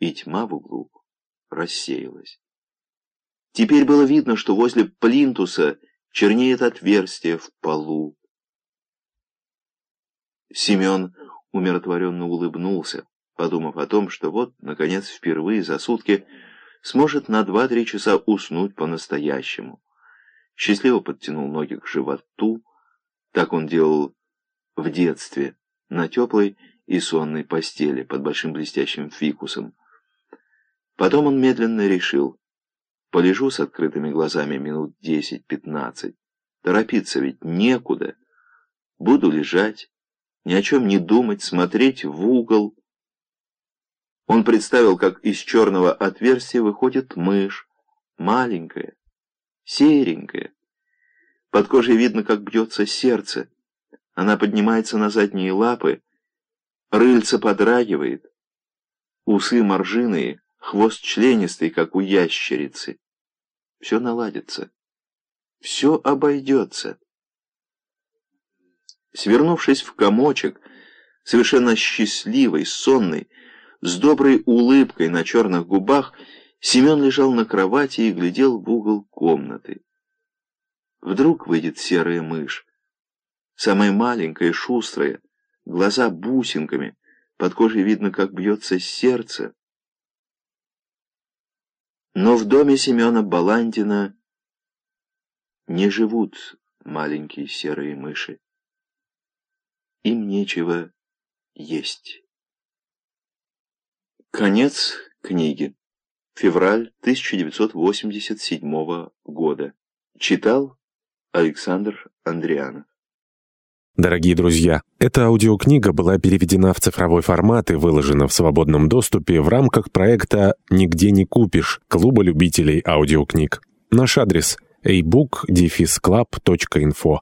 и тьма в углу рассеялась. Теперь было видно, что возле плинтуса чернеет отверстие в полу. Семен умиротворенно улыбнулся, подумав о том, что вот, наконец, впервые за сутки сможет на два-три часа уснуть по-настоящему. Счастливо подтянул ноги к животу, так он делал в детстве, на теплой и сонной постели под большим блестящим фикусом. Потом он медленно решил, полежу с открытыми глазами минут десять-пятнадцать, торопиться ведь некуда, буду лежать, ни о чем не думать, смотреть в угол. Он представил, как из черного отверстия выходит мышь, маленькая, серенькая. Под кожей видно, как бьется сердце. Она поднимается на задние лапы, рыльце подрагивает, усы моржиные, хвост членистый, как у ящерицы. Все наладится, все обойдется. Свернувшись в комочек, совершенно счастливый, сонный, с доброй улыбкой на черных губах, Семен лежал на кровати и глядел в угол комнаты. Вдруг выйдет серая мышь, самая маленькая, шустрая, глаза бусинками, под кожей видно, как бьется сердце. Но в доме Семена Баландина не живут маленькие серые мыши. Им нечего есть. Конец книги. Февраль 1987 года. Читал Александр Андрианов. Дорогие друзья, эта аудиокнига была переведена в цифровой формат и выложена в свободном доступе в рамках проекта «Нигде не купишь» Клуба любителей аудиокниг. Наш адрес – ebook-club.info